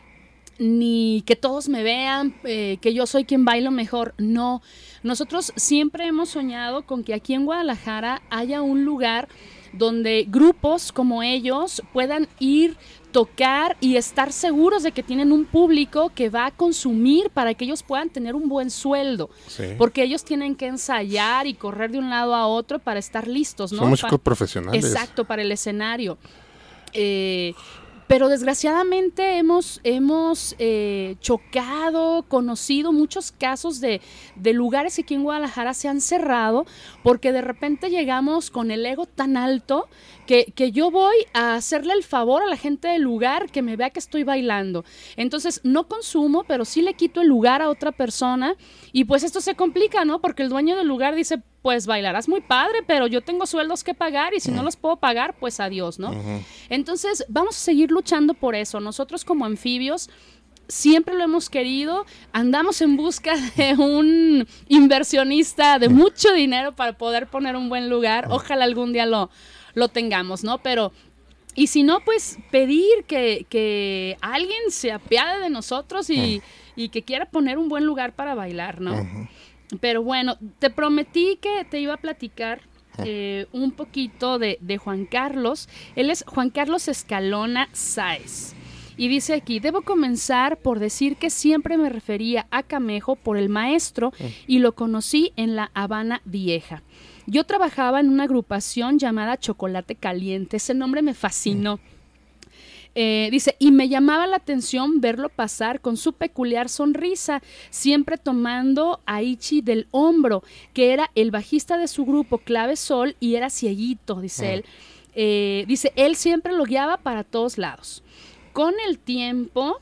ni que todos me vean, eh, que yo soy quien bailo mejor. No, nosotros siempre hemos soñado con que aquí en Guadalajara haya un lugar donde grupos como ellos puedan ir, tocar y estar seguros de que tienen un público que va a consumir para que ellos puedan tener un buen sueldo. Sí. Porque ellos tienen que ensayar y correr de un lado a otro para estar listos, ¿no? Son músicos Pa- profesionales. Exacto, para el escenario. Eh, pero desgraciadamente hemos, hemos eh, chocado, conocido muchos casos de, de lugares que aquí en Guadalajara se han cerrado porque de repente llegamos con el ego tan alto que, que yo voy a hacerle el favor a la gente del lugar que me vea que estoy bailando. Entonces no consumo, pero sí le quito el lugar a otra persona y pues esto se complica, ¿no? Porque el dueño del lugar dice, pues bailarás muy padre, pero yo tengo sueldos que pagar y si no los puedo pagar, pues adiós, ¿no? Entonces, vamos a seguir luchando por eso. Nosotros como anfibios siempre lo hemos querido, andamos en busca de un inversionista de mucho dinero para poder poner un buen lugar. Ojalá algún día lo, lo tengamos, ¿no? Pero y si no, pues pedir que, que alguien se apiade de nosotros y, y que quiera poner un buen lugar para bailar, ¿no? Pero bueno, te prometí que te iba a platicar eh, un poquito de, de Juan Carlos. Él es Juan Carlos Escalona Sáez. Y dice aquí, debo comenzar por decir que siempre me refería a Camejo por el maestro y lo conocí en la Habana Vieja. Yo trabajaba en una agrupación llamada Chocolate Caliente. Ese nombre me fascinó. Eh, dice, y me llamaba la atención verlo pasar con su peculiar sonrisa, siempre tomando a Ichi del hombro, que era el bajista de su grupo Clave Sol y era cieguito, dice él. Eh, dice, él siempre lo guiaba para todos lados. Con el tiempo,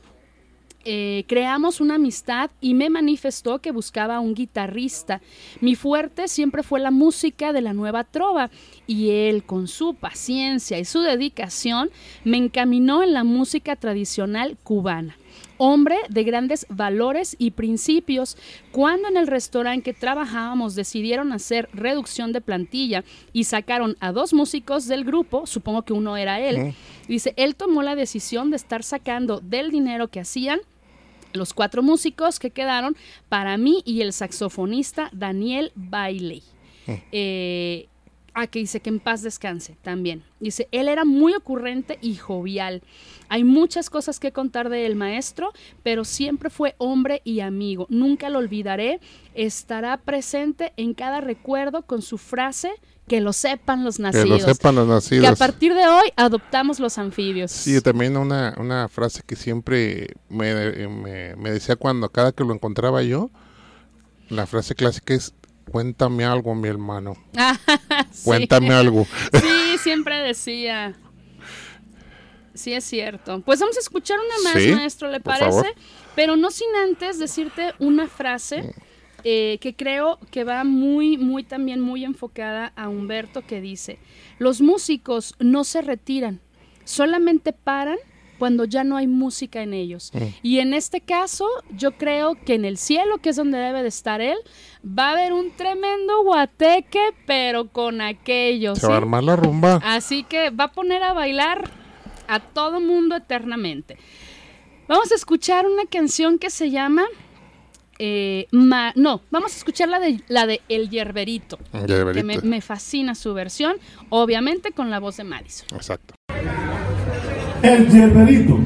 eh, creamos una amistad y me manifestó que buscaba un guitarrista. Mi fuerte siempre fue la música de la nueva trova y él, con su paciencia y su dedicación, me encaminó en la música tradicional cubana. Hombre de grandes valores y principios, cuando en el restaurante que trabajábamos decidieron hacer reducción de plantilla y sacaron a dos músicos del grupo, supongo que uno era él, dice, él tomó la decisión de estar sacando del dinero que hacían los cuatro músicos que quedaron para mí y el saxofonista Daniel Bailey. Eh, ah, que dice que en paz descanse también. Dice, él era muy ocurrente y jovial. Hay muchas cosas que contar de el maestro, pero siempre fue hombre y amigo. Nunca lo olvidaré. Estará presente en cada recuerdo con su frase, que lo sepan los Que nacidos. lo sepan los Que a nacidos. partir de hoy adoptamos los anfibios. Sí, también una, una frase que siempre me, me- me decía cuando cada que lo encontraba yo, la frase clásica es Cuéntame algo, mi hermano. Sí. Cuéntame algo. Sí, siempre decía. Sí, es cierto. Pues vamos a escuchar una más, Sí, maestro, ¿le parece? favor. Pero no sin antes decirte una frase eh, que creo que va muy, muy también muy enfocada a Humberto que dice, los músicos no se retiran, solamente paran cuando ya no hay música en ellos. Mm. Y en este caso, yo creo que en el cielo, que es donde debe de estar él, va a haber un tremendo guateque, pero con aquello. Se va a armar la rumba. Así que va a poner a bailar a todo mundo eternamente. Vamos a escuchar una canción que se llama... eh, Ma- no, vamos a escuchar la de, la de El Yerberito, Ya que me, me fascina su versión, obviamente con la voz de Madison. Exacto. El yerberito.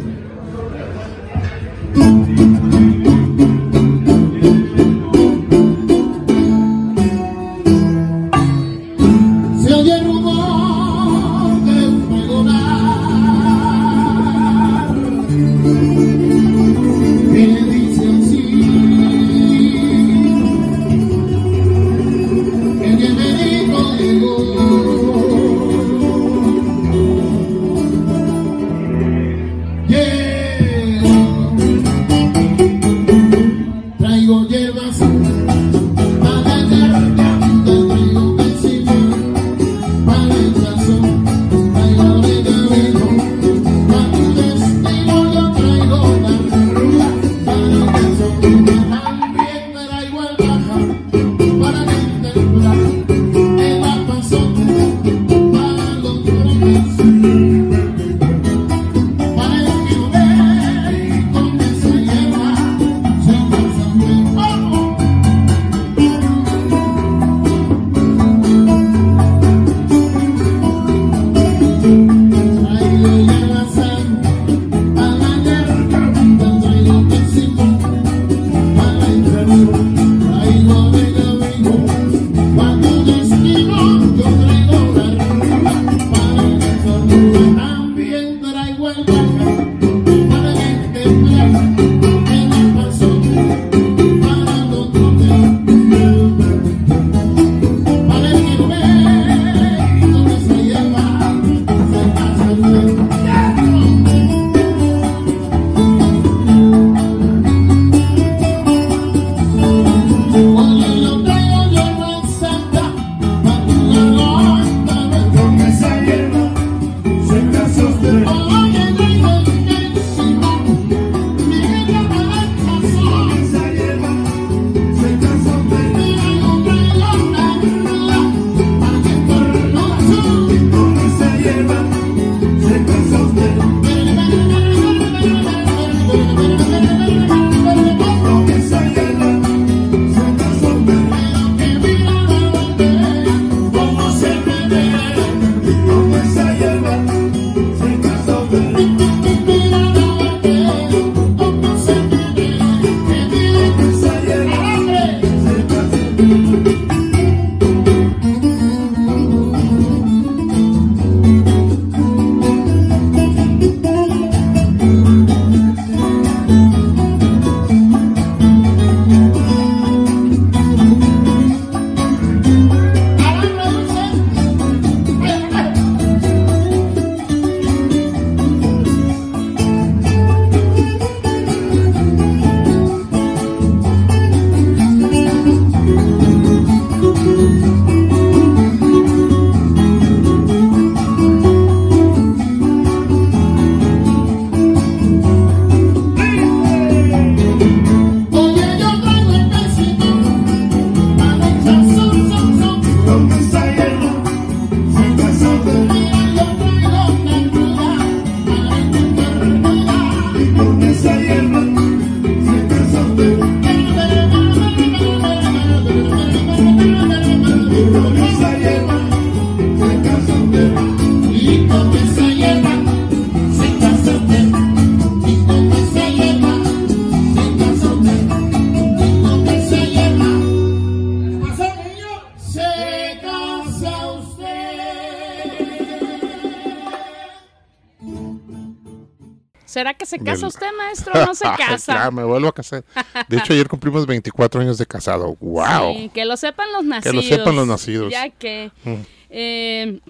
Se casa Del- usted, maestro, no se casa? ya, me vuelvo a casar. De hecho, ayer cumplimos 24 años de casado. ¡Wow! Sí, que lo sepan los Que nacidos. lo sepan los nacidos. Ya que. Mm. eh,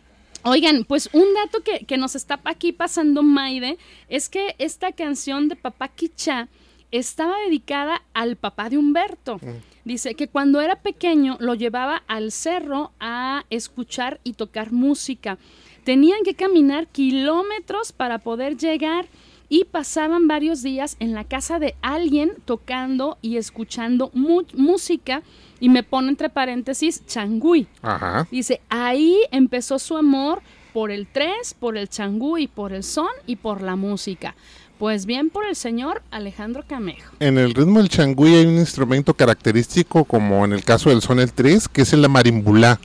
oigan, pues un dato que, que nos está aquí pasando Maide es que esta canción de Papá Quichá estaba dedicada al papá de Humberto. Mm. Dice que cuando era pequeño lo llevaba al cerro a escuchar y tocar música. Tenían que caminar kilómetros para poder llegar y pasaban varios días en la casa de alguien tocando y escuchando música y me pone entre paréntesis changüí. Ajá. Dice, ahí empezó su amor por el tres, por el changüí, por el son y por la música. Pues bien por el señor Alejandro Camejo. En el ritmo del changüí hay un instrumento característico, como en el caso del son el 3, que es la marimbulá,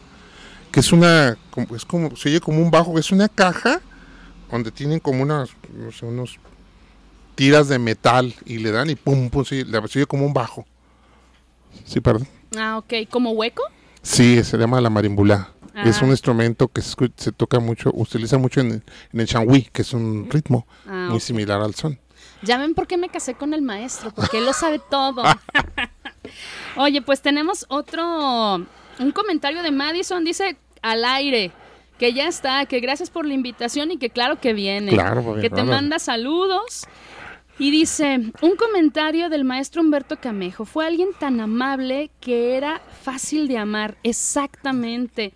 que es una, como- es como, se oye como un bajo, es una caja donde tienen como unas, no sé, unos tiras de metal y le dan y pum, pum, oye- se oye como un bajo. Sí, perdón. Ah, ok. ¿Como hueco? Sí, se llama la marimbulá. Es Ah. un instrumento que se, se toca mucho, utiliza mucho en, en el changüí, que es un ritmo Ah, muy similar al son. Ya ven por qué me casé con el maestro, porque él lo sabe todo. Oye, pues tenemos otro, un comentario de Madison, dice al aire, que ya está, que gracias por la invitación y que claro que viene. Claro, pues, que te claro. manda saludos. Y dice, un comentario del maestro Humberto Camejo, fue alguien tan amable que era fácil de amar, exactamente.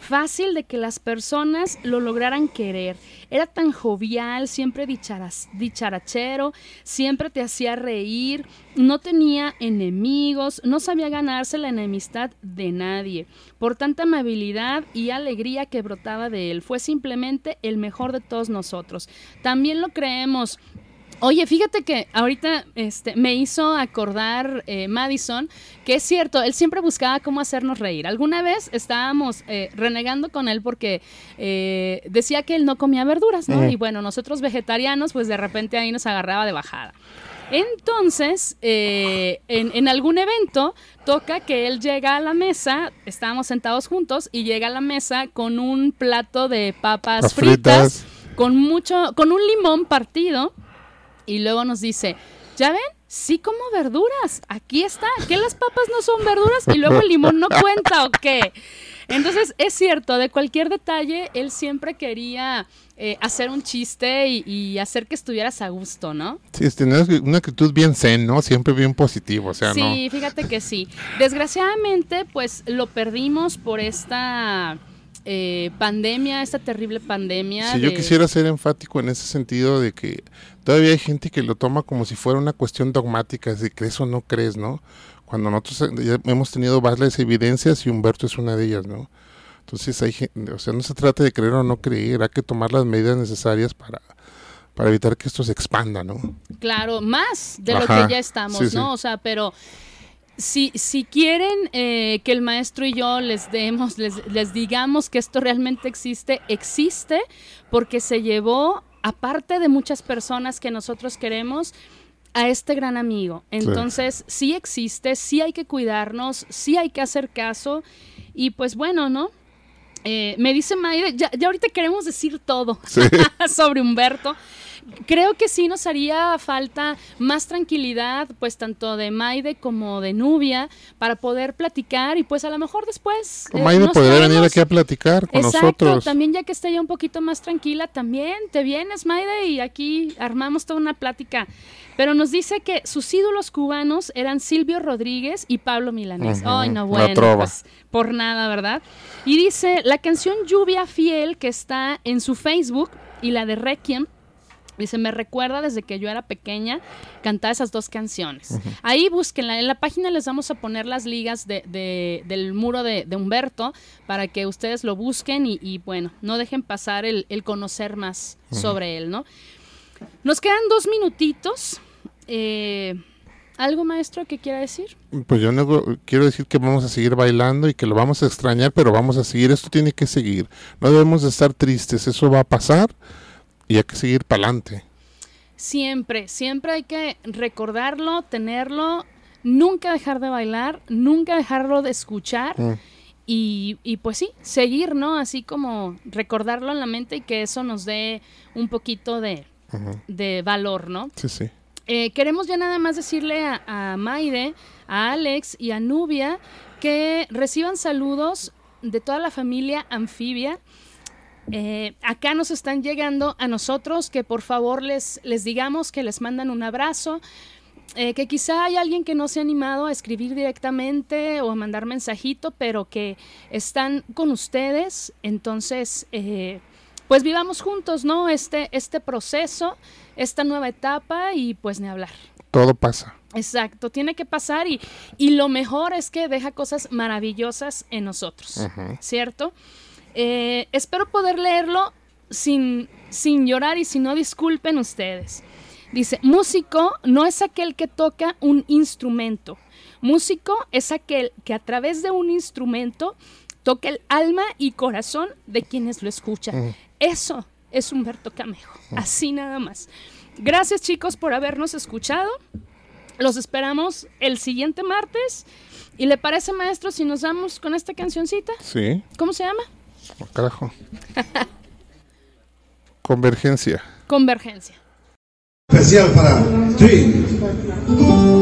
Fácil de que las personas lo lograran querer. Era tan jovial, siempre dicharachero, siempre te hacía reír, no tenía enemigos, no sabía ganarse la enemistad de nadie. Por tanta amabilidad y alegría que brotaba de él, fue simplemente el mejor de todos nosotros. También lo creemos. Oye, fíjate que ahorita este, me hizo acordar eh, Madison que es cierto, él siempre buscaba cómo hacernos reír. Alguna vez estábamos eh, renegando con él porque eh, decía que él no comía verduras, ¿no? Ujú. Y bueno, nosotros vegetarianos, pues de repente ahí nos agarraba de bajada. Entonces, eh, en, en algún evento, toca que él llega a la mesa, estábamos sentados juntos, y llega a la mesa con un plato de papas fritas, fritas. con mucho, con un limón partido, y luego nos dice, ¿ya ven? Sí como verduras, aquí está, ¿qué las papas no son verduras? Y luego el limón no cuenta o qué. Entonces, es cierto, de cualquier detalle, él siempre quería eh, hacer un chiste y, y hacer que estuvieras a gusto, ¿no? Sí, es tener una actitud bien zen, ¿no? Siempre bien positivo, o sea, sí, ¿no? fíjate que sí. Desgraciadamente, pues lo perdimos por esta eh, pandemia, esta terrible pandemia. Si yo de- quisiera ser enfático en ese sentido de que todavía hay gente que lo toma como si fuera una cuestión dogmática, si crees o no crees, ¿no? Cuando nosotros eh, ya hemos tenido varias evidencias y Humberto es una de ellas, ¿no? Entonces hay gente, o sea, no se trata de creer o no creer, hay que tomar las medidas necesarias para, para evitar que esto se expanda, ¿no? Claro, más de Ajá, lo que ya estamos, sí, sí. ¿no? O sea, pero si, si quieren eh, que el maestro y yo les demos, les, les digamos que esto realmente existe, existe porque se llevó, aparte de muchas personas que nosotros queremos, a este gran amigo. Entonces, sí existe, sí hay que cuidarnos, sí hay que hacer caso y pues bueno, ¿no? Eh, me dice Maide, ya, ya ahorita queremos decir todo Sí. sobre Humberto. Creo que sí nos haría falta más tranquilidad, pues tanto de Maide como de Nubia, para poder platicar y pues a lo mejor después... eh, Maide podría venir aquí a platicar con Exacto, nosotros. también ya que esté ya un poquito más tranquila, también te vienes, Maide, y aquí armamos toda una plática. Pero nos dice que sus ídolos cubanos eran Silvio Rodríguez y Pablo Milanés. Ay, no, bueno, trova. pues por nada, ¿verdad? Y dice, la canción Lluvia Fiel que está en su Facebook y la de Requiem, Dice, me recuerda desde que yo era pequeña cantar esas dos canciones. Ahí búsquenla. En la página les vamos a poner las ligas de, de- del muro de, de Humberto para que ustedes lo busquen y, y, bueno, no dejen pasar el, el conocer más sobre él, ¿no? Nos quedan dos minutitos. Eh, ¿Algo, maestro, que quiera decir? Pues yo no, quiero decir que vamos a seguir bailando y que lo vamos a extrañar, pero vamos a seguir. Esto tiene que seguir. No debemos de estar tristes. Eso va a pasar y hay que seguir para adelante. Siempre, siempre hay que recordarlo, tenerlo, nunca dejar de bailar, nunca dejarlo de escuchar. Mm. Y, y pues sí, seguir, ¿no? Así como recordarlo en la mente y que eso nos dé un poquito de, de valor, ¿no? Sí, sí. Eh, queremos ya nada más decirle a, a Maide, a Alex y a Nubia que reciban saludos de toda la familia anfibia. Eh, acá nos están llegando a nosotros que por favor les, les digamos que les mandan un abrazo. Eh, que quizá hay alguien que no se ha animado a escribir directamente o a mandar mensajito, pero que están con ustedes. Entonces, eh, pues vivamos juntos, ¿no? Este, este proceso, esta nueva etapa y pues ni hablar. Todo pasa. Exacto, tiene que pasar y, y lo mejor es que deja cosas maravillosas en nosotros. ¿cierto? Eh, espero poder leerlo sin, sin llorar y si no disculpen ustedes. Dice, músico no es aquel que toca un instrumento. Músico es aquel que a través de un instrumento toca el alma y corazón de quienes lo escuchan. Eso es Humberto Camejo. Así nada más. Gracias chicos por habernos escuchado. Los esperamos el siguiente martes. ¿Y le parece, maestro, si nos damos con esta cancioncita? Sí, ¿Cómo se llama? Oh, carajo. Convergencia. Convergencia. Especial para ti.